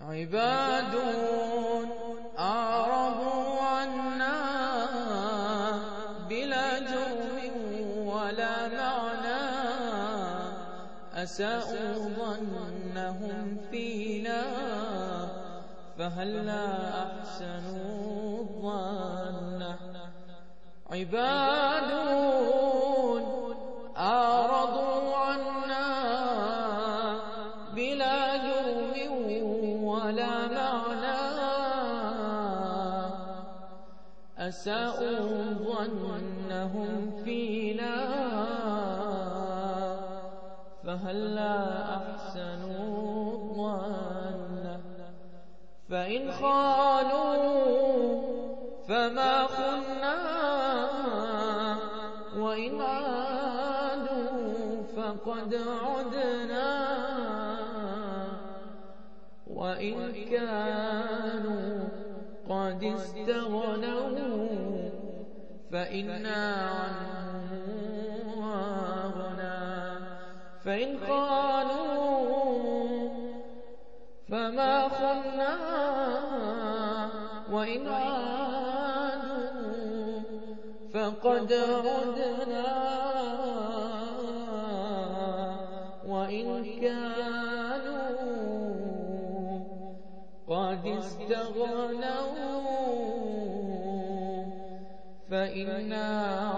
عباد أعرضوا عنا بلا جرم ولا معنى. أساءوا ظنهم فينا فهلا أحسنوا الظن؟ عباد أساءوا ظنهم فينا فهلا أحسنوا الظن؟ فإن خانوا فما خنا. وإن عادوا فقد عدنا. وإن كانوا قد استغنوا فإنا عنهم أغنى فإن قالوا فما خنا وإن عادوا فقد عدنا. استغنوا فإنا